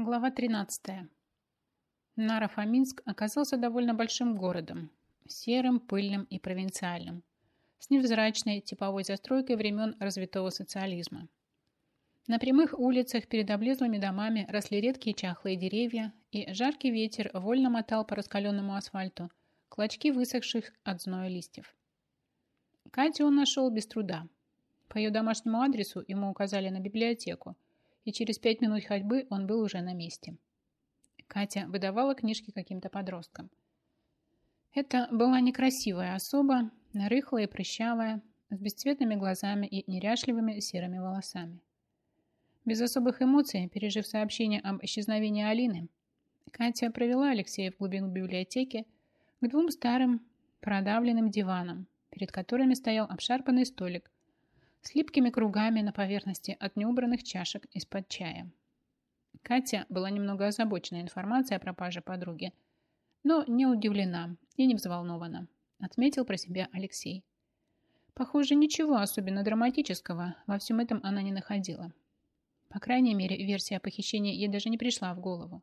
Глава 13. Наро-Фоминск оказался довольно большим городом, серым, пыльным и провинциальным, с невзрачной типовой застройкой времен развитого социализма. На прямых улицах перед облезлыми домами росли редкие чахлые деревья, и жаркий ветер вольно мотал по раскаленному асфальту клочки высохших от зноя листьев. Катю он нашел без труда. По ее домашнему адресу ему указали на библиотеку – и через пять минут ходьбы он был уже на месте. Катя выдавала книжки каким-то подросткам. Это была некрасивая особа, рыхлая и прыщавая, с бесцветными глазами и неряшливыми серыми волосами. Без особых эмоций, пережив сообщение об исчезновении Алины, Катя провела Алексея в глубину библиотеки к двум старым продавленным диванам, перед которыми стоял обшарпанный столик с липкими кругами на поверхности от неубранных чашек из-под чая. Катя была немного озабочена информацией о пропаже подруги, но не удивлена и не взволнована, отметил про себя Алексей. Похоже, ничего особенно драматического во всем этом она не находила. По крайней мере, версия о похищении ей даже не пришла в голову.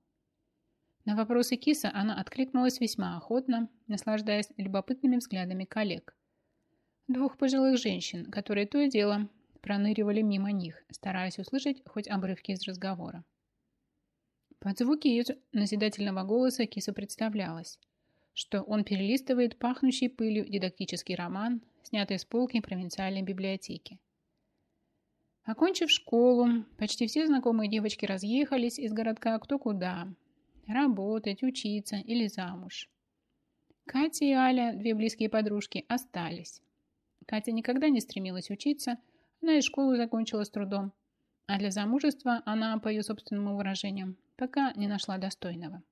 На вопросы Киса она откликнулась весьма охотно, наслаждаясь любопытными взглядами коллег – Двух пожилых женщин, которые то и дело проныривали мимо них, стараясь услышать хоть обрывки из разговора. Под звуки ее назидательного голоса Киса представлялась, что он перелистывает пахнущий пылью дидактический роман, снятый с полки провинциальной библиотеки. Окончив школу, почти все знакомые девочки разъехались из городка кто куда. Работать, учиться или замуж. Катя и Аля, две близкие подружки, остались. Катя никогда не стремилась учиться, она и школу закончила с трудом. А для замужества она, по ее собственному выражению, пока не нашла достойного.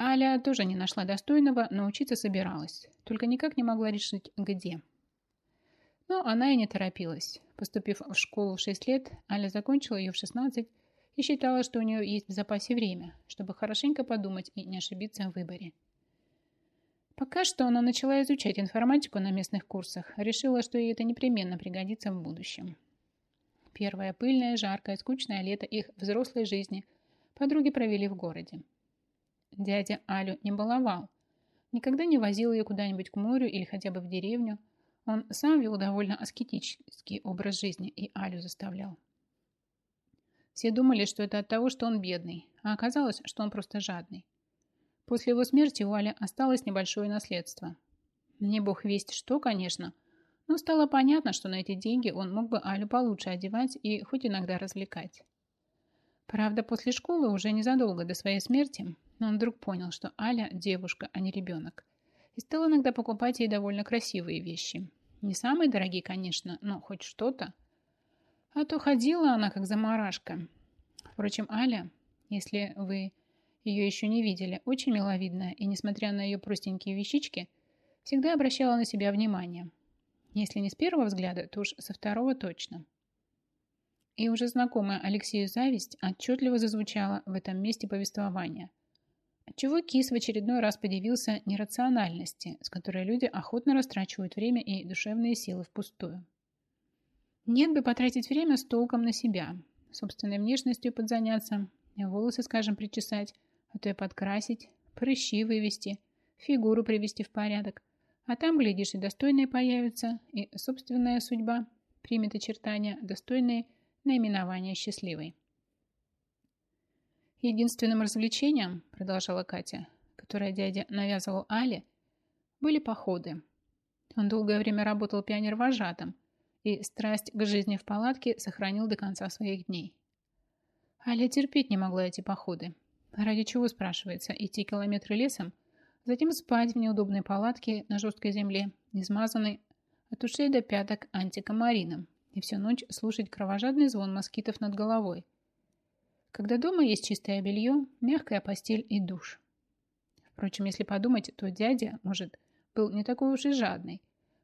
Аля тоже не нашла достойного, но учиться собиралась, только никак не могла решить, где. Но она и не торопилась. Поступив в школу в 6 лет, Аля закончила ее в 16 и считала, что у нее есть в запасе время, чтобы хорошенько подумать и не ошибиться в выборе. Пока что она начала изучать информатику на местных курсах, решила, что ей это непременно пригодится в будущем. Первое пыльное, жаркое, скучное лето их взрослой жизни подруги провели в городе. Дядя Алю не баловал, никогда не возил ее куда-нибудь к морю или хотя бы в деревню. Он сам вел довольно аскетический образ жизни и Алю заставлял. Все думали, что это от того, что он бедный, а оказалось, что он просто жадный. После его смерти у Али осталось небольшое наследство. Не бог весть что, конечно, но стало понятно, что на эти деньги он мог бы Алю получше одевать и хоть иногда развлекать. Правда, после школы, уже незадолго до своей смерти, он вдруг понял, что Аля – девушка, а не ребенок, и стал иногда покупать ей довольно красивые вещи. Не самые дорогие, конечно, но хоть что-то. А то ходила она, как заморашка. Впрочем, Аля, если вы ее еще не видели, очень миловидная и, несмотря на ее простенькие вещички, всегда обращала на себя внимание. Если не с первого взгляда, то уж со второго точно. И уже знакомая Алексею зависть отчетливо зазвучала в этом месте повествования. Отчего Кис в очередной раз подивился нерациональности, с которой люди охотно растрачивают время и душевные силы впустую. Нет бы потратить время с толком на себя, собственной внешностью подзаняться, волосы, скажем, причесать, а то и подкрасить, прыщи вывести, фигуру привести в порядок. А там, глядишь, и достойные появятся, и собственная судьба примет очертания, достойные наименования счастливой. Единственным развлечением, продолжала Катя, которое дядя навязывал Але, были походы. Он долгое время работал пионер-вожатым и страсть к жизни в палатке сохранил до конца своих дней. Аля терпеть не могла эти походы Ради чего, спрашивается, идти километры лесом, затем спать в неудобной палатке на жесткой земле, измазанной от ушей до пяток антикомарином, и всю ночь слушать кровожадный звон москитов над головой. Когда дома есть чистое белье, мягкая постель и душ. Впрочем, если подумать, то дядя, может, был не такой уж и жадный.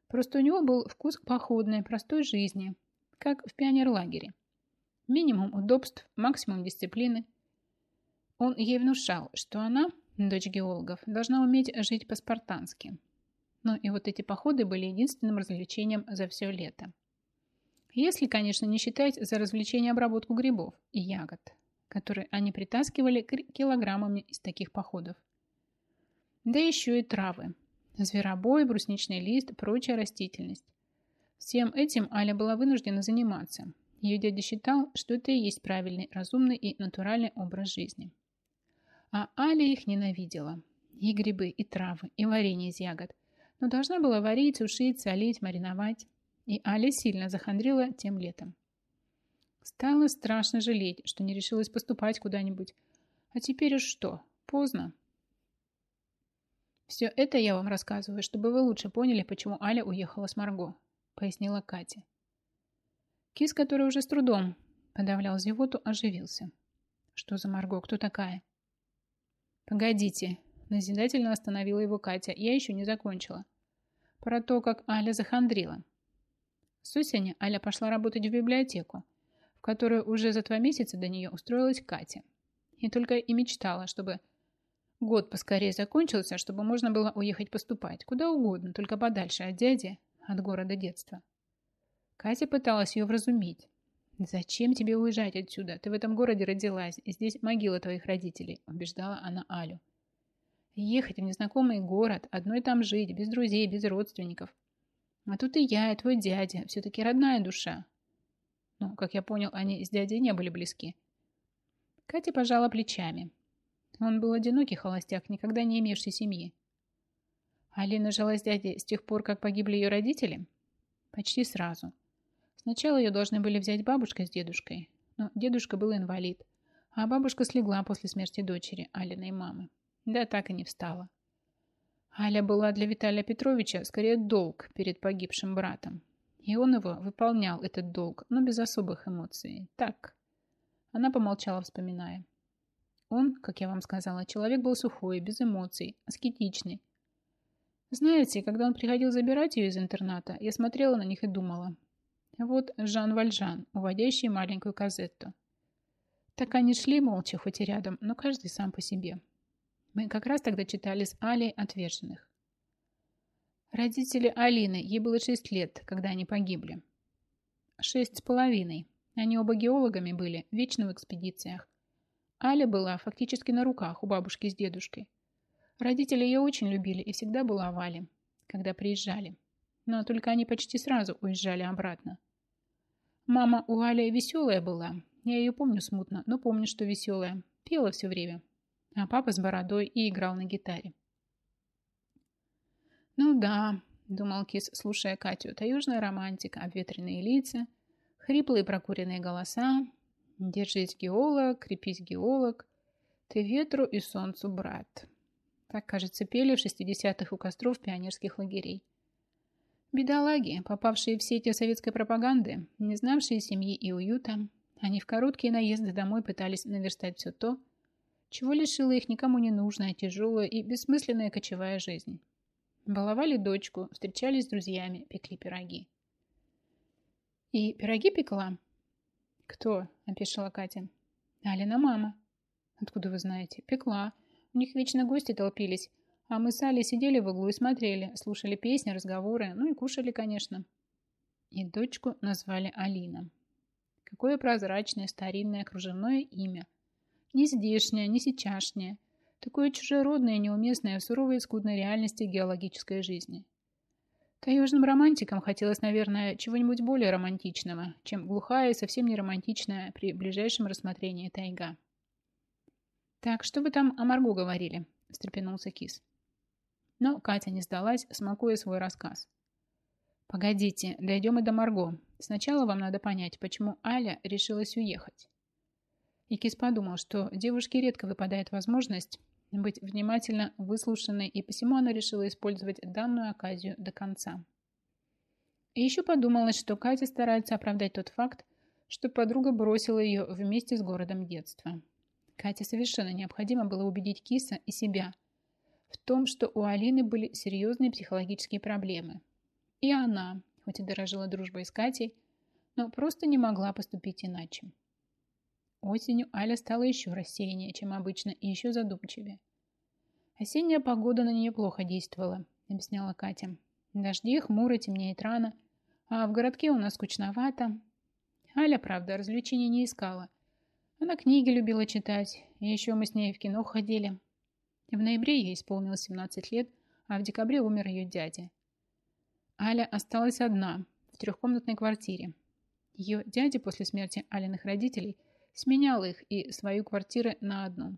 Просто у него был вкус к походной, простой жизни, как в пионерлагере. Минимум удобств, максимум дисциплины – он ей внушал, что она, дочь геологов, должна уметь жить по-спартански. Но и вот эти походы были единственным развлечением за все лето. Если, конечно, не считать за развлечение обработку грибов и ягод, который они притаскивали килограммами из таких походов. Да еще и травы. Зверобой, брусничный лист, прочая растительность. Всем этим Аля была вынуждена заниматься. Ее дядя считал, что это и есть правильный, разумный и натуральный образ жизни. А Аля их ненавидела. И грибы, и травы, и варенье из ягод. Но должна была варить, сушить, солить, мариновать. И Аля сильно захандрила тем летом. Стало страшно жалеть, что не решилась поступать куда-нибудь. А теперь уж что? Поздно. Все это я вам рассказываю, чтобы вы лучше поняли, почему Аля уехала с Марго, пояснила Катя. Кис, который уже с трудом подавлял зевоту, оживился. Что за Марго? Кто такая? Погодите, назидательно остановила его Катя. Я еще не закончила. Про то, как Аля захандрила. С осени Аля пошла работать в библиотеку которую уже за два месяца до нее устроилась Катя. И только и мечтала, чтобы год поскорее закончился, чтобы можно было уехать поступать, куда угодно, только подальше от дяди, от города детства. Катя пыталась ее вразумить. «Зачем тебе уезжать отсюда? Ты в этом городе родилась, и здесь могила твоих родителей», убеждала она Алю. «Ехать в незнакомый город, одной там жить, без друзей, без родственников. А тут и я, и твой дядя, все-таки родная душа. Но, как я понял, они с дядей не были близки. Катя пожала плечами. Он был одинокий холостяк, никогда не имевший семьи. Алина жила с дядей с тех пор, как погибли ее родители? Почти сразу. Сначала ее должны были взять бабушка с дедушкой, но дедушка был инвалид, а бабушка слегла после смерти дочери, Алиной мамы. Да так и не встала. Аля была для Виталия Петровича скорее долг перед погибшим братом, и он его выполнял, этот долг, но без особых эмоций. Так. Она помолчала, вспоминая. Он, как я вам сказала, человек был сухой, без эмоций, аскетичный. Знаете, когда он приходил забирать ее из интерната, я смотрела на них и думала. Вот Жан Вальжан, уводящий маленькую Казетту. Так они шли молча, хоть и рядом, но каждый сам по себе. Мы как раз тогда читали с Алей «Отверженных». Родители Алины, ей было шесть лет, когда они погибли. Шесть с половиной. Они оба геологами были, вечно в экспедициях. Аля была фактически на руках у бабушки с дедушкой. Родители ее очень любили и всегда баловали, когда приезжали. Но только они почти сразу уезжали обратно. Мама у Али веселая была. Я ее помню смутно, но помню, что веселая. Пела все время. А папа с бородой и играл на гитаре. «Ну да», — думал Кис, слушая Катю, «таежная романтика, обветренные лица, хриплые прокуренные голоса. Держись, геолог, крепись, геолог, ты ветру и солнцу, брат». Так, кажется, пели в 60-х у костров пионерских лагерей. Бедолаги, попавшие в сети советской пропаганды, не знавшие семьи и уюта, они в короткие наезды домой пытались наверстать все то, чего лишила их никому не нужная, тяжелая и бессмысленная кочевая жизнь. Баловали дочку, встречались с друзьями, пекли пироги. И пироги пекла? Кто? Опешила Катя. Алина мама. Откуда вы знаете? Пекла. У них вечно гости толпились. А мы с Алей сидели в углу и смотрели, слушали песни, разговоры, ну и кушали, конечно. И дочку назвали Алина. Какое прозрачное старинное кружевное имя. Не здешнее, не сейчасшнее. Такое чужеродное неуместное в суровой и скудной реальности геологической жизни. Таежным романтикам хотелось, наверное, чего-нибудь более романтичного, чем глухая и совсем не романтичная при ближайшем рассмотрении тайга. «Так, что вы там о Марго говорили?» – встрепенулся Кис. Но Катя не сдалась, смакуя свой рассказ. «Погодите, дойдем и до Марго. Сначала вам надо понять, почему Аля решилась уехать». И Кис подумал, что девушке редко выпадает возможность быть внимательно выслушанной, и посему она решила использовать данную оказию до конца. И еще подумалось, что Катя старается оправдать тот факт, что подруга бросила ее вместе с городом детства. Кате совершенно необходимо было убедить Киса и себя в том, что у Алины были серьезные психологические проблемы. И она, хоть и дорожила дружбой с Катей, но просто не могла поступить иначе. Осенью Аля стала еще рассеяннее, чем обычно, и еще задумчивее. «Осенняя погода на нее плохо действовала», — объясняла Катя. «Дожди, хмуро, темнеет рано, а в городке у нас скучновато». Аля, правда, развлечений не искала. Она книги любила читать, и еще мы с ней в кино ходили. В ноябре ей исполнилось 17 лет, а в декабре умер ее дядя. Аля осталась одна в трехкомнатной квартире. Ее дядя после смерти Алиных родителей сменял их и свою квартиру на одну.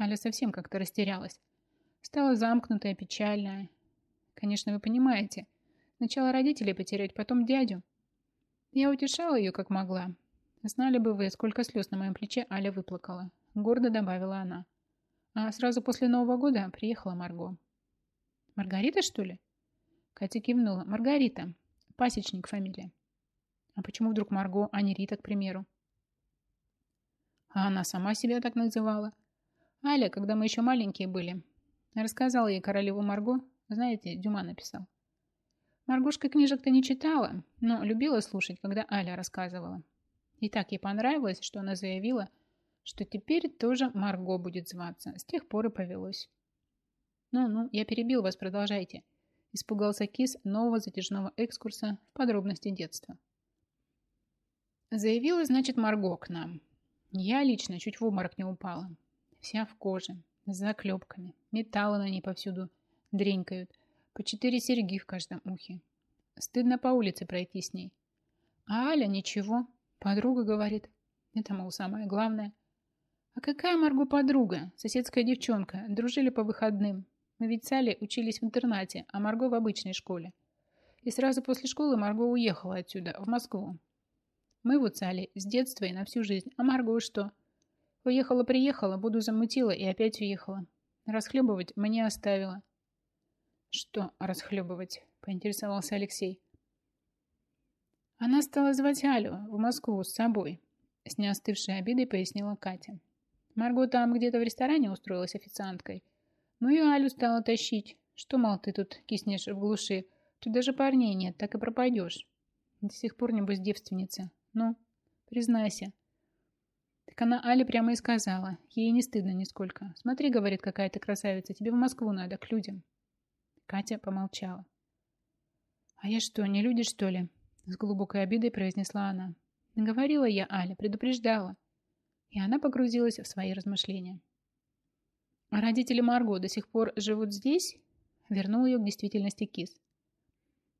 Аля совсем как-то растерялась. Стала замкнутая, печальная. Конечно, вы понимаете. Сначала родителей потерять, потом дядю. Я утешала ее, как могла. Знали бы вы, сколько слез на моем плече Аля выплакала. Гордо добавила она. А сразу после Нового года приехала Марго. Маргарита, что ли? Катя кивнула. Маргарита. Пасечник фамилия. А почему вдруг Марго, а не Рита, к примеру? А она сама себя так называла. Аля, когда мы еще маленькие были, рассказала ей королеву Марго. Знаете, Дюма написал. Маргушка книжек-то не читала, но любила слушать, когда Аля рассказывала. И так ей понравилось, что она заявила – что теперь тоже Марго будет зваться. С тех пор и повелось. «Ну-ну, я перебил вас, продолжайте», – испугался Кис нового затяжного экскурса в подробности детства. Заявила, значит, Марго к нам. Я лично чуть в обморок не упала. Вся в коже, с заклепками. Металлы на ней повсюду дренькают. По четыре серьги в каждом ухе. Стыдно по улице пройти с ней. А Аля ничего. Подруга говорит. Это, мол, самое главное. А какая Марго подруга? Соседская девчонка. Дружили по выходным. Мы ведь с Али учились в интернате, а Марго в обычной школе. И сразу после школы Марго уехала отсюда, в Москву. Мы вот с Али с детства и на всю жизнь. А Марго что? Уехала-приехала, буду замутила и опять уехала. Расхлебывать мне оставила. Что расхлебывать? Поинтересовался Алексей. Она стала звать Алю в Москву с собой. С неостывшей обидой пояснила Катя. Марго там где-то в ресторане устроилась официанткой. Ну и Алю стала тащить. Что, мол, ты тут киснешь в глуши? Тут даже парней нет, так и пропадешь. До сих пор, небось, девственница. Ну, признайся. Так она Але прямо и сказала. Ей не стыдно нисколько. Смотри, говорит, какая ты красавица, тебе в Москву надо, к людям. Катя помолчала. А я что, не люди, что ли? С глубокой обидой произнесла она. Говорила я Але, предупреждала. И она погрузилась в свои размышления. А родители Марго до сих пор живут здесь? Вернул ее к действительности Кис.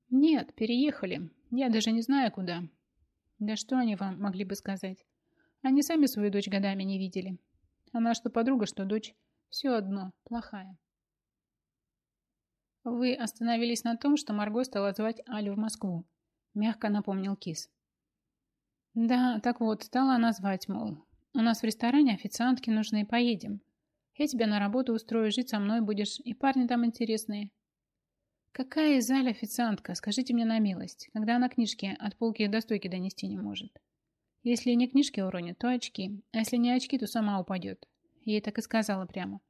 Нет, переехали. Я даже не знаю, куда. Да что они вам могли бы сказать? Они сами свою дочь годами не видели. Она что подруга, что дочь. Все одно, плохая. Вы остановились на том, что Марго стала звать Алю в Москву. Мягко напомнил Кис. Да, так вот, стала она звать, мол, у нас в ресторане официантки нужны, поедем. Я тебя на работу устрою, жить со мной будешь, и парни там интересные. Какая из Аля официантка, скажите мне на милость, когда она книжки от полки до стойки донести не может? Если не книжки уронит, то очки, а если не очки, то сама упадет. Ей так и сказала прямо.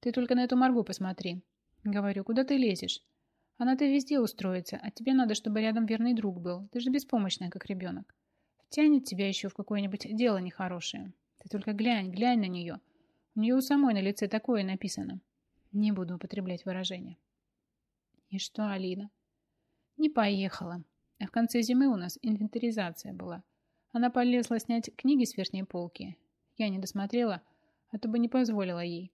Ты только на эту Маргу посмотри. Говорю, куда ты лезешь? Она-то везде устроится, а тебе надо, чтобы рядом верный друг был. Ты же беспомощная, как ребенок. Тянет тебя еще в какое-нибудь дело нехорошее. Ты только глянь, глянь на нее. У нее у самой на лице такое написано. Не буду употреблять выражение. И что, Алина? Не поехала. А в конце зимы у нас инвентаризация была. Она полезла снять книги с верхней полки. Я не досмотрела, а то бы не позволила ей.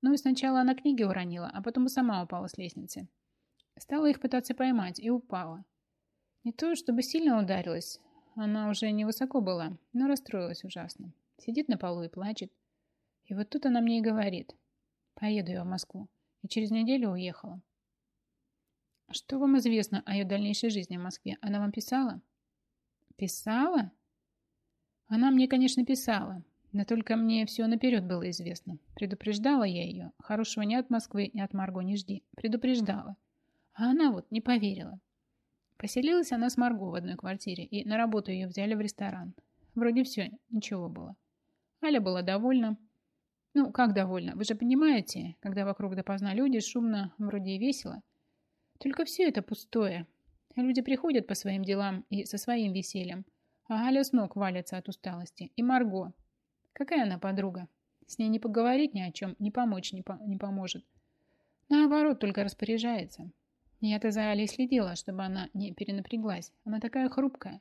Ну и сначала она книги уронила, а потом и сама упала с лестницы. Стала их пытаться поймать и упала. Не то, чтобы сильно ударилась. Она уже невысоко была, но расстроилась ужасно. Сидит на полу и плачет. И вот тут она мне и говорит. Поеду я в Москву. И через неделю уехала. Что вам известно о ее дальнейшей жизни в Москве? Она вам писала? Писала? Она мне, конечно, писала. Но только мне все наперед было известно. Предупреждала я ее. Хорошего ни от Москвы, ни от Марго не жди. Предупреждала. А она вот не поверила. Поселилась она с Марго в одной квартире, и на работу ее взяли в ресторан. Вроде все, ничего было. Аля была довольна. Ну, как довольна? Вы же понимаете, когда вокруг допоздна люди, шумно, вроде и весело. Только все это пустое. Люди приходят по своим делам и со своим весельем. А Аля с ног валится от усталости. И Марго. Какая она подруга? С ней не поговорить ни о чем, не помочь не, по не поможет. Наоборот, только распоряжается. Я-то за Алей следила, чтобы она не перенапряглась. Она такая хрупкая.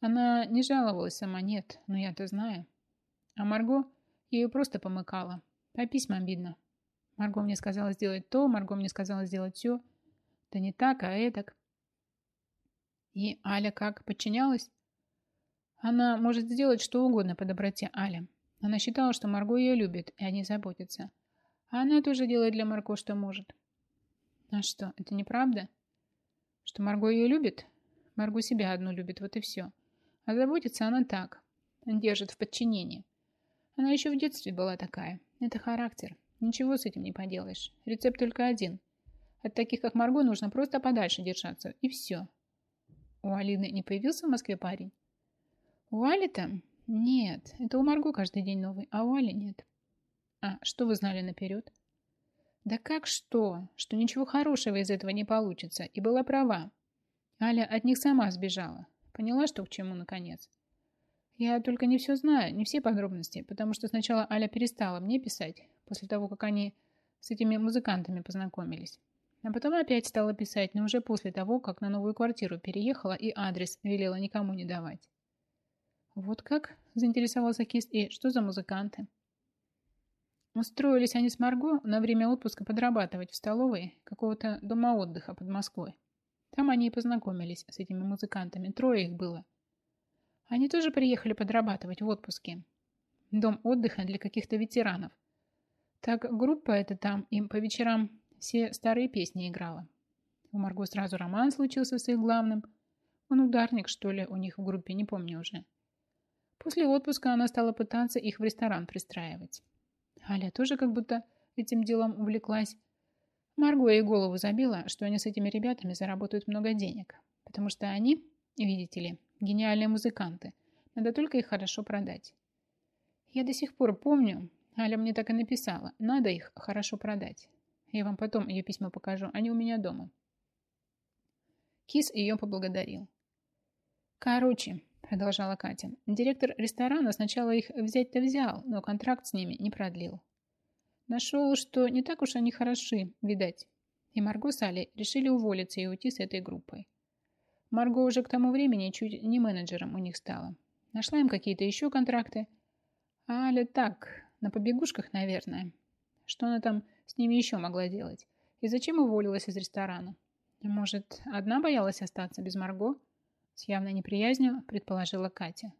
Она не жаловалась сама, нет, но я-то знаю. А Марго ее просто помыкала. По письмам видно. Марго мне сказала сделать то, Марго мне сказала сделать все. Да не так, а этак. И Аля как, подчинялась? Она может сделать что угодно по доброте Аля. Она считала, что Марго ее любит, и о ней заботится. А она тоже делает для Марго, что может. А что, это неправда? Что Марго ее любит? Марго себя одну любит, вот и все. А заботится она так. Держит в подчинении. Она еще в детстве была такая. Это характер. Ничего с этим не поделаешь. Рецепт только один. От таких, как Марго, нужно просто подальше держаться. И все. У Алины не появился в Москве парень? У Али-то? Нет. Это у Марго каждый день новый, а у Али нет. А что вы знали наперед? Да как что? Что ничего хорошего из этого не получится. И была права. Аля от них сама сбежала. Поняла, что к чему, наконец. Я только не все знаю, не все подробности, потому что сначала Аля перестала мне писать, после того, как они с этими музыкантами познакомились. А потом опять стала писать, но уже после того, как на новую квартиру переехала и адрес велела никому не давать. Вот как? Заинтересовался Кис. И что за музыканты? Устроились они с Марго на время отпуска подрабатывать в столовой какого-то дома отдыха под Москвой. Там они и познакомились с этими музыкантами. Трое их было. Они тоже приехали подрабатывать в отпуске. Дом отдыха для каких-то ветеранов. Так группа эта там им по вечерам все старые песни играла. У Марго сразу роман случился с их главным. Он ударник, что ли, у них в группе, не помню уже. После отпуска она стала пытаться их в ресторан пристраивать. Аля тоже как будто этим делом увлеклась. Марго ей голову забила, что они с этими ребятами заработают много денег, потому что они, видите ли, гениальные музыканты. Надо только их хорошо продать. Я до сих пор помню, Аля мне так и написала, надо их хорошо продать. Я вам потом ее письма покажу, они у меня дома. Кис ее поблагодарил. Короче, продолжала Катя, директор ресторана сначала их взять-то взял, но контракт с ними не продлил. Нашел, что не так уж они хороши, видать. И Марго с Али решили уволиться и уйти с этой группой. Марго уже к тому времени чуть не менеджером у них стала. Нашла им какие-то еще контракты. Аля так, на побегушках, наверное. Что она там с ними еще могла делать? И зачем уволилась из ресторана? Может, одна боялась остаться без Марго? С явной неприязнью предположила Катя.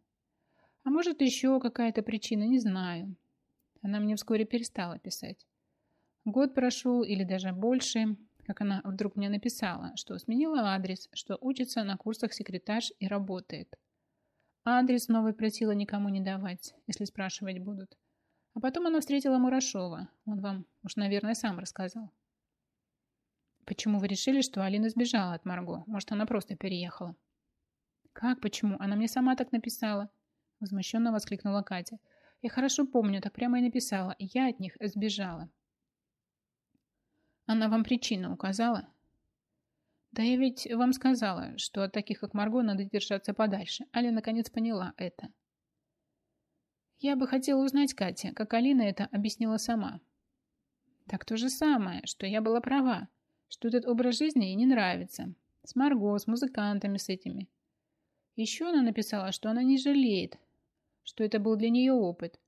А может, еще какая-то причина, не знаю. Она мне вскоре перестала писать. Год прошел или даже больше, как она вдруг мне написала, что сменила адрес, что учится на курсах секретарь и работает. адрес новый просила никому не давать, если спрашивать будут. А потом она встретила Мурашова. Он вам уж, наверное, сам рассказал. Почему вы решили, что Алина сбежала от Марго? Может, она просто переехала? Как почему? Она мне сама так написала. Возмущенно воскликнула Катя. Я хорошо помню, так прямо и написала. Я от них сбежала. Она вам причину указала? Да я ведь вам сказала, что от таких, как Марго, надо держаться подальше. Аля наконец поняла это. Я бы хотела узнать, Катя, как Алина это объяснила сама. Так то же самое, что я была права, что этот образ жизни ей не нравится. С Марго, с музыкантами, с этими. Еще она написала, что она не жалеет, что это был для нее опыт,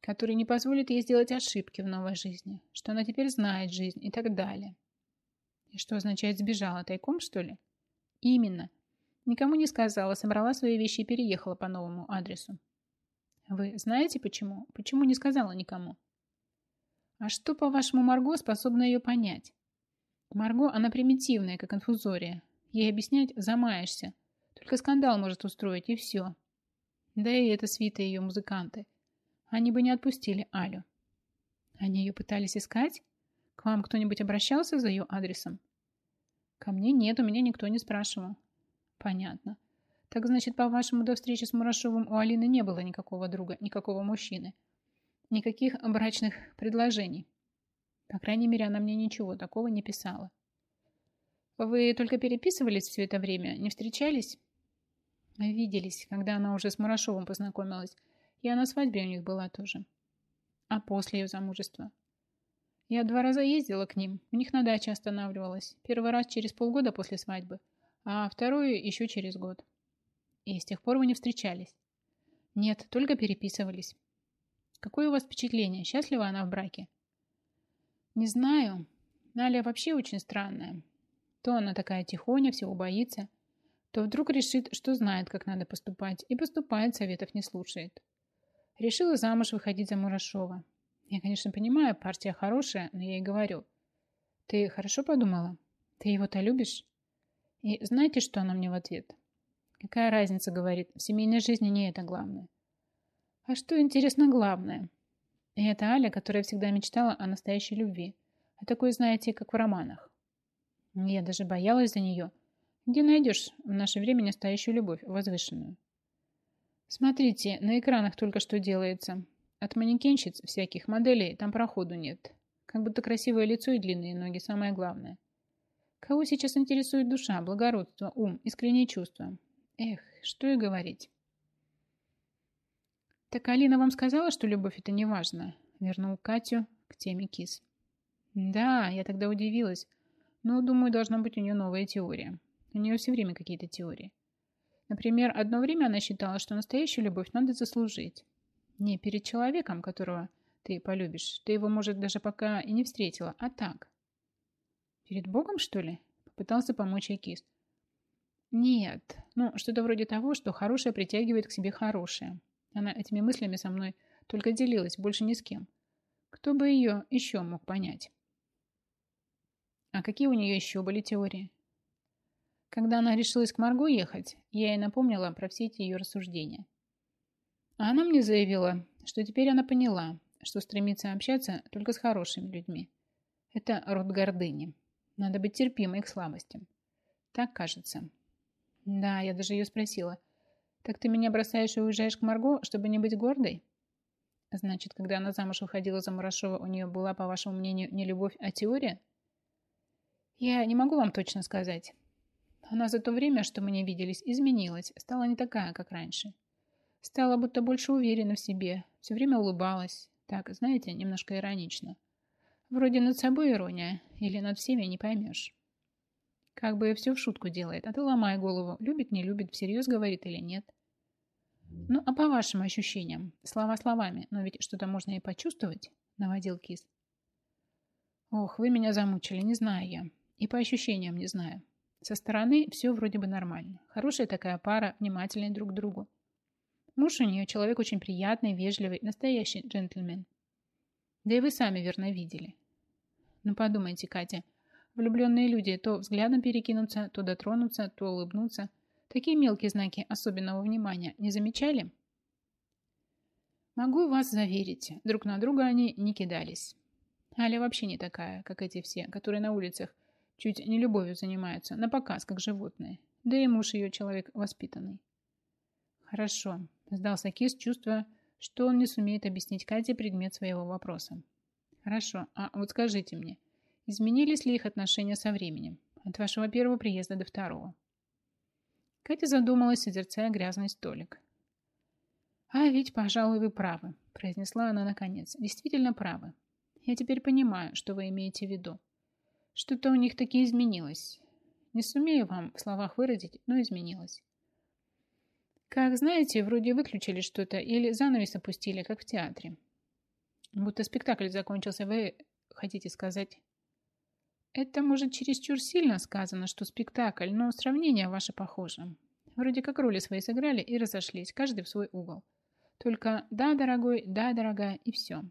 который не позволит ей сделать ошибки в новой жизни, что она теперь знает жизнь и так далее. И что означает сбежала тайком, что ли? Именно. Никому не сказала, собрала свои вещи и переехала по новому адресу. Вы знаете почему? Почему не сказала никому? А что, по-вашему, Марго способна ее понять? Марго, она примитивная, как инфузория. Ей объяснять замаешься. Только скандал может устроить, и все. Да и это свита ее музыканты. Они бы не отпустили Алю. Они ее пытались искать? К вам кто-нибудь обращался за ее адресом? Ко мне нет, у меня никто не спрашивал. Понятно. Так значит, по-вашему, до встречи с Мурашовым у Алины не было никакого друга, никакого мужчины. Никаких брачных предложений. По крайней мере, она мне ничего такого не писала. Вы только переписывались все это время? Не встречались? Виделись, когда она уже с Мурашовым познакомилась. Я на свадьбе у них была тоже. А после ее замужества? Я два раза ездила к ним. У них на даче останавливалась. Первый раз через полгода после свадьбы, а вторую еще через год. И с тех пор вы не встречались? Нет, только переписывались. Какое у вас впечатление? Счастлива она в браке? Не знаю. Наля вообще очень странная. То она такая тихоня, всего боится, то вдруг решит, что знает, как надо поступать, и поступает, советов не слушает. Решила замуж выходить за Мурашова. Я, конечно, понимаю, партия хорошая, но я ей говорю. Ты хорошо подумала? Ты его-то любишь? И знаете, что она мне в ответ? Какая разница, говорит, в семейной жизни не это главное. А что, интересно, главное? И это Аля, которая всегда мечтала о настоящей любви. А такой, знаете, как в романах. Я даже боялась за нее. Где найдешь в наше время настоящую любовь, возвышенную? Смотрите, на экранах только что делается. От манекенщиц всяких моделей там проходу нет. Как будто красивое лицо и длинные ноги самое главное. Кого сейчас интересует душа, благородство, ум, искренние чувства? Эх, что и говорить. Так Алина вам сказала, что любовь это не важно? Вернул Катю к теме кис. Да, я тогда удивилась. Но, думаю, должна быть у нее новая теория. У нее все время какие-то теории. Например, одно время она считала, что настоящую любовь надо заслужить. Не перед человеком, которого ты полюбишь. Ты его, может, даже пока и не встретила, а так. Перед Богом, что ли? Попытался помочь Якис. Нет, ну, что-то вроде того, что хорошее притягивает к себе хорошее. Она этими мыслями со мной только делилась, больше ни с кем. Кто бы ее еще мог понять? А какие у нее еще были теории? Когда она решилась к Марго ехать, я ей напомнила про все эти ее рассуждения. А она мне заявила, что теперь она поняла, что стремится общаться только с хорошими людьми. Это род гордыни. Надо быть терпимой к слабостям. Так кажется. Да, я даже ее спросила. Так ты меня бросаешь и уезжаешь к Марго, чтобы не быть гордой? Значит, когда она замуж выходила за Мурашова, у нее была, по вашему мнению, не любовь, а теория? Я не могу вам точно сказать. Она за то время, что мы не виделись, изменилась, стала не такая, как раньше. Стала будто больше уверена в себе, все время улыбалась. Так, знаете, немножко иронично. Вроде над собой ирония, или над всеми не поймешь. Как бы все в шутку делает, а ты ломай голову, любит, не любит, всерьез говорит или нет. Ну, а по вашим ощущениям, слова словами, но ведь что-то можно и почувствовать, наводил Кис. Ох, вы меня замучили, не знаю я. И по ощущениям не знаю. Со стороны все вроде бы нормально. Хорошая такая пара, внимательные друг к другу. Муж у нее человек очень приятный, вежливый, настоящий джентльмен. Да и вы сами верно видели. Ну подумайте, Катя, влюбленные люди то взглядом перекинутся, то дотронутся, то улыбнутся. Такие мелкие знаки особенного внимания не замечали? Могу вас заверить, друг на друга они не кидались. Аля вообще не такая, как эти все, которые на улицах Чуть не любовью занимаются, на показ, как животные. Да и муж ее человек воспитанный. Хорошо, сдался Кис, чувствуя, что он не сумеет объяснить Кате предмет своего вопроса. Хорошо, а вот скажите мне, изменились ли их отношения со временем, от вашего первого приезда до второго? Катя задумалась, созерцая грязный столик. «А ведь, пожалуй, вы правы», – произнесла она наконец. «Действительно правы. Я теперь понимаю, что вы имеете в виду. Что-то у них таки изменилось. Не сумею вам в словах выразить, но изменилось. Как знаете, вроде выключили что-то или занавес опустили, как в театре. Будто спектакль закончился, вы хотите сказать... Это, может, чересчур сильно сказано, что спектакль, но сравнение ваше похоже. Вроде как роли свои сыграли и разошлись, каждый в свой угол. Только «да, дорогой», «да, дорогая» и все.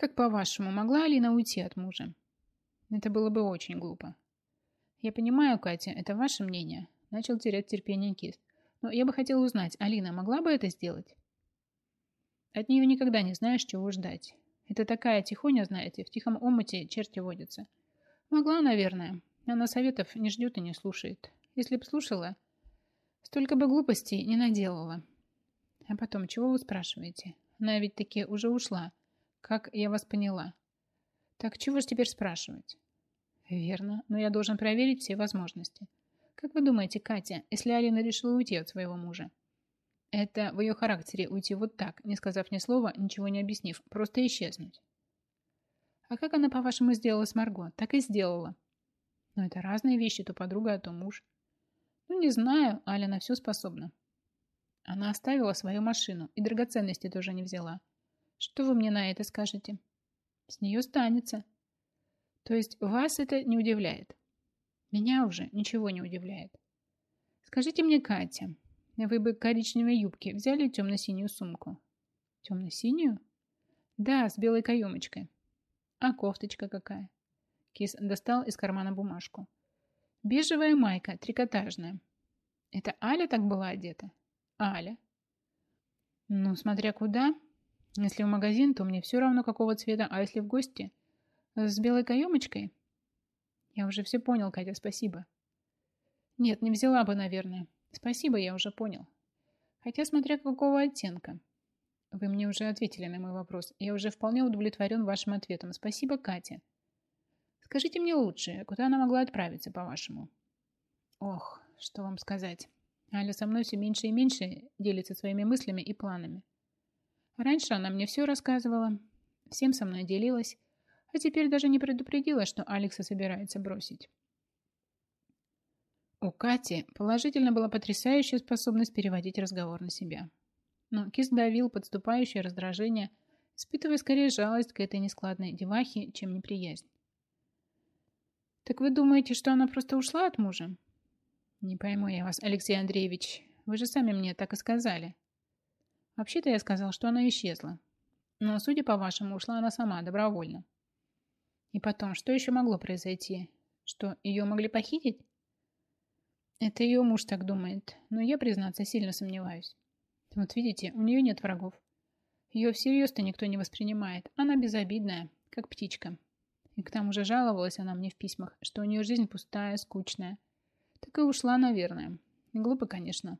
Как по-вашему, могла Алина уйти от мужа? Это было бы очень глупо. Я понимаю, Катя, это ваше мнение. Начал терять терпение Кис. Но я бы хотела узнать, Алина могла бы это сделать? От нее никогда не знаешь, чего ждать. Это такая тихоня, знаете, в тихом омуте черти водятся. Могла, наверное. Она советов не ждет и не слушает. Если б слушала, столько бы глупостей не наделала. А потом, чего вы спрашиваете? Она ведь таки уже ушла. Как я вас поняла? Так чего же теперь спрашивать? Верно, но я должен проверить все возможности. Как вы думаете, Катя, если Алина решила уйти от своего мужа? Это в ее характере уйти вот так, не сказав ни слова, ничего не объяснив, просто исчезнуть. А как она, по-вашему, сделала с Марго? Так и сделала. Но это разные вещи, то подруга, а то муж. Ну, не знаю, Аля на все способна. Она оставила свою машину и драгоценности тоже не взяла. Что вы мне на это скажете? С нее станется. То есть вас это не удивляет? Меня уже ничего не удивляет. Скажите мне, Катя, вы бы коричневой юбки взяли темно-синюю сумку? Темно-синюю? Да, с белой каемочкой. А кофточка какая? Кис достал из кармана бумажку. Бежевая майка, трикотажная. Это Аля так была одета? Аля. Ну, смотря куда. Если в магазин, то мне все равно какого цвета, а если в гости? С белой каемочкой? Я уже все понял, Катя, спасибо. Нет, не взяла бы, наверное. Спасибо, я уже понял. Хотя смотря какого оттенка. Вы мне уже ответили на мой вопрос. Я уже вполне удовлетворен вашим ответом. Спасибо, Катя. Скажите мне лучше, куда она могла отправиться, по-вашему? Ох, что вам сказать. Аля со мной все меньше и меньше делится своими мыслями и планами. Раньше она мне все рассказывала, всем со мной делилась, а теперь даже не предупредила, что Алекса собирается бросить. У Кати положительно была потрясающая способность переводить разговор на себя. Но Кис давил подступающее раздражение, испытывая скорее жалость к этой нескладной девахе, чем неприязнь. «Так вы думаете, что она просто ушла от мужа?» «Не пойму я вас, Алексей Андреевич. Вы же сами мне так и сказали». «Вообще-то я сказал, что она исчезла. Но, судя по вашему, ушла она сама, добровольно». «И потом, что еще могло произойти? Что, ее могли похитить?» «Это ее муж так думает, но я, признаться, сильно сомневаюсь. Вот видите, у нее нет врагов. Ее всерьез-то никто не воспринимает. Она безобидная, как птичка, и к тому же жаловалась она мне в письмах, что у нее жизнь пустая, скучная. Так и ушла, наверное. Глупо, конечно.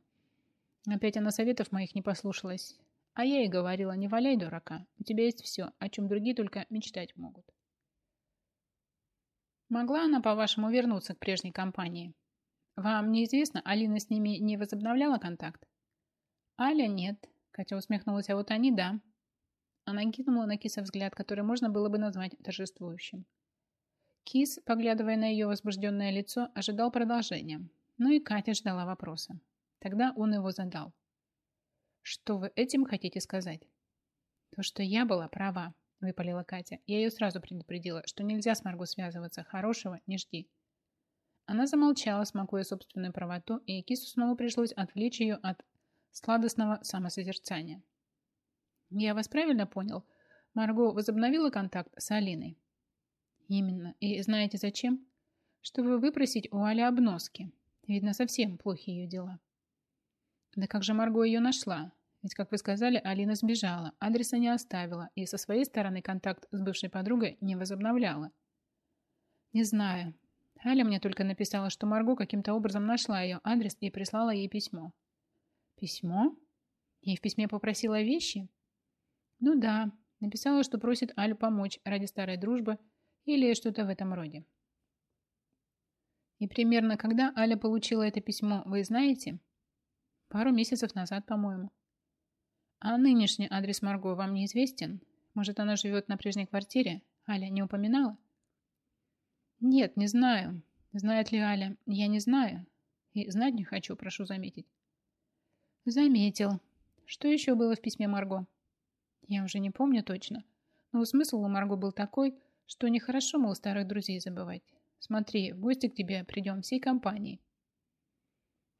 Опять она советов моих не послушалась. А я ей говорила, не валяй, дурака. У тебя есть все, о чем другие только мечтать могут. Могла она, по-вашему, вернуться к прежней компании? Вам неизвестно, Алина с ними не возобновляла контакт? Аля нет. Катя усмехнулась, а вот они да. Она кинула на Киса взгляд, который можно было бы назвать торжествующим. Кис, поглядывая на ее возбужденное лицо, ожидал продолжения. Но и Катя ждала вопроса. Тогда он его задал. «Что вы этим хотите сказать?» «То, что я была права», — выпалила Катя. Я ее сразу предупредила, что нельзя с Марго связываться. Хорошего не жди. Она замолчала, смакуя собственную правоту, и Кису снова пришлось отвлечь ее от сладостного самосозерцания. Я вас правильно понял? Марго возобновила контакт с Алиной? Именно. И знаете зачем? Чтобы выпросить у Али обноски. Видно, совсем плохи ее дела. Да как же Марго ее нашла? Ведь, как вы сказали, Алина сбежала, адреса не оставила и со своей стороны контакт с бывшей подругой не возобновляла. Не знаю. Аля мне только написала, что Марго каким-то образом нашла ее адрес и прислала ей письмо. Письмо? И в письме попросила вещи? Ну да, написала, что просит Алю помочь ради старой дружбы или что-то в этом роде. И примерно когда Аля получила это письмо, вы знаете? Пару месяцев назад, по-моему. А нынешний адрес Марго вам неизвестен? Может, она живет на прежней квартире? Аля не упоминала? Нет, не знаю. Знает ли Аля? Я не знаю. И знать не хочу, прошу заметить. Заметил. Что еще было в письме Марго? Я уже не помню точно. Но смысл у Марго был такой, что нехорошо, мол, старых друзей забывать. Смотри, в гости к тебе придем всей компанией.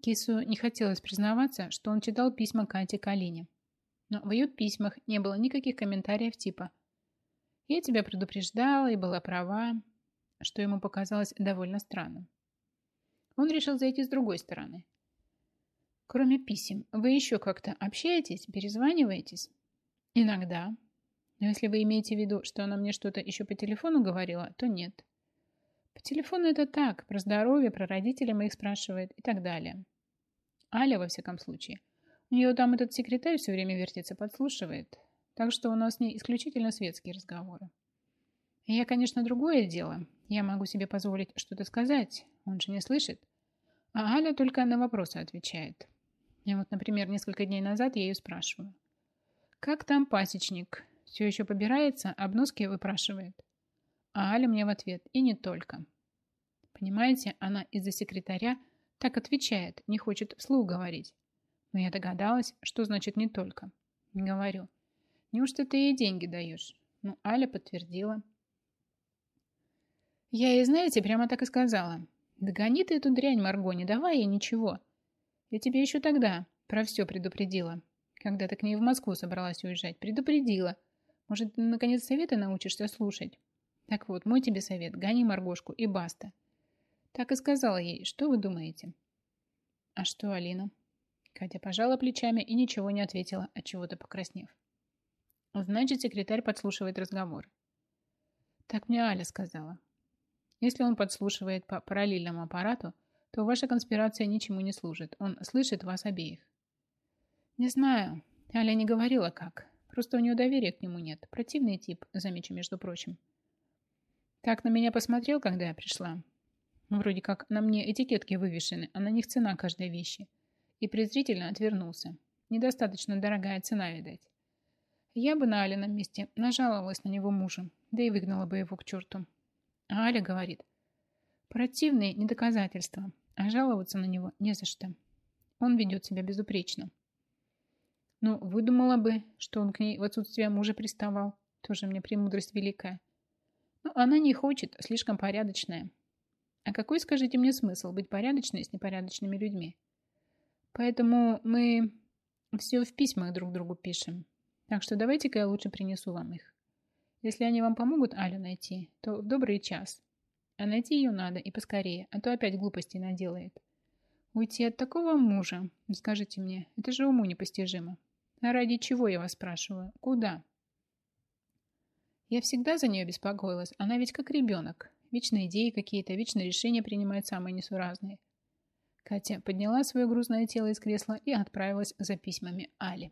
Кису не хотелось признаваться, что он читал письма Кате Калине. Но в ее письмах не было никаких комментариев типа «Я тебя предупреждала и была права», что ему показалось довольно странным. Он решил зайти с другой стороны. «Кроме писем, вы еще как-то общаетесь, перезваниваетесь?» Иногда. Но если вы имеете в виду, что она мне что-то еще по телефону говорила, то нет. По телефону это так, про здоровье, про родителей моих спрашивает и так далее. Аля, во всяком случае. У нее там этот секретарь все время вертится, подслушивает. Так что у нас с ней исключительно светские разговоры. Я, конечно, другое дело. Я могу себе позволить что-то сказать. Он же не слышит. А Аля только на вопросы отвечает. И вот, например, несколько дней назад я ее спрашиваю. «Как там пасечник? Все еще побирается, обноски выпрашивает?» А Аля мне в ответ «И не только». Понимаете, она из-за секретаря так отвечает, не хочет вслух говорить. Но я догадалась, что значит не только. Говорю, неужто ты ей деньги даешь? Ну, Аля подтвердила. Я ей, знаете, прямо так и сказала. Да гони ты эту дрянь, Марго, не давай ей ничего. Я тебе еще тогда про все предупредила. Когда ты к ней в Москву собралась уезжать, предупредила. Может, наконец советы научишься слушать? Так вот, мой тебе совет. Гони Маргошку и баста. Так и сказала ей. Что вы думаете? А что, Алина? Катя пожала плечами и ничего не ответила, от чего-то покраснев. Значит, секретарь подслушивает разговор. Так мне Аля сказала. Если он подслушивает по параллельному аппарату, то ваша конспирация ничему не служит. Он слышит вас обеих. Не знаю. Аля не говорила как. Просто у нее доверия к нему нет. Противный тип, замечу, между прочим. Так на меня посмотрел, когда я пришла. Вроде как на мне этикетки вывешены, а на них цена каждой вещи. И презрительно отвернулся. Недостаточно дорогая цена, видать. Я бы на Алином месте нажаловалась на него мужа, да и выгнала бы его к черту. А Аля говорит, противные недоказательства, а жаловаться на него не за что. Он ведет себя безупречно. Ну, выдумала бы, что он к ней в отсутствие мужа приставал. Тоже мне премудрость великая. Но она не хочет, слишком порядочная. А какой, скажите мне, смысл быть порядочной с непорядочными людьми? Поэтому мы все в письмах друг другу пишем. Так что давайте-ка я лучше принесу вам их. Если они вам помогут Алю найти, то в добрый час. А найти ее надо и поскорее, а то опять глупостей наделает. Уйти от такого мужа, скажите мне, это же уму непостижимо. А ради чего, я вас спрашиваю? Куда? Я всегда за нее беспокоилась. Она ведь как ребенок. Вечно идеи какие-то, вечно решения принимает самые несуразные. Катя подняла свое грузное тело из кресла и отправилась за письмами Али.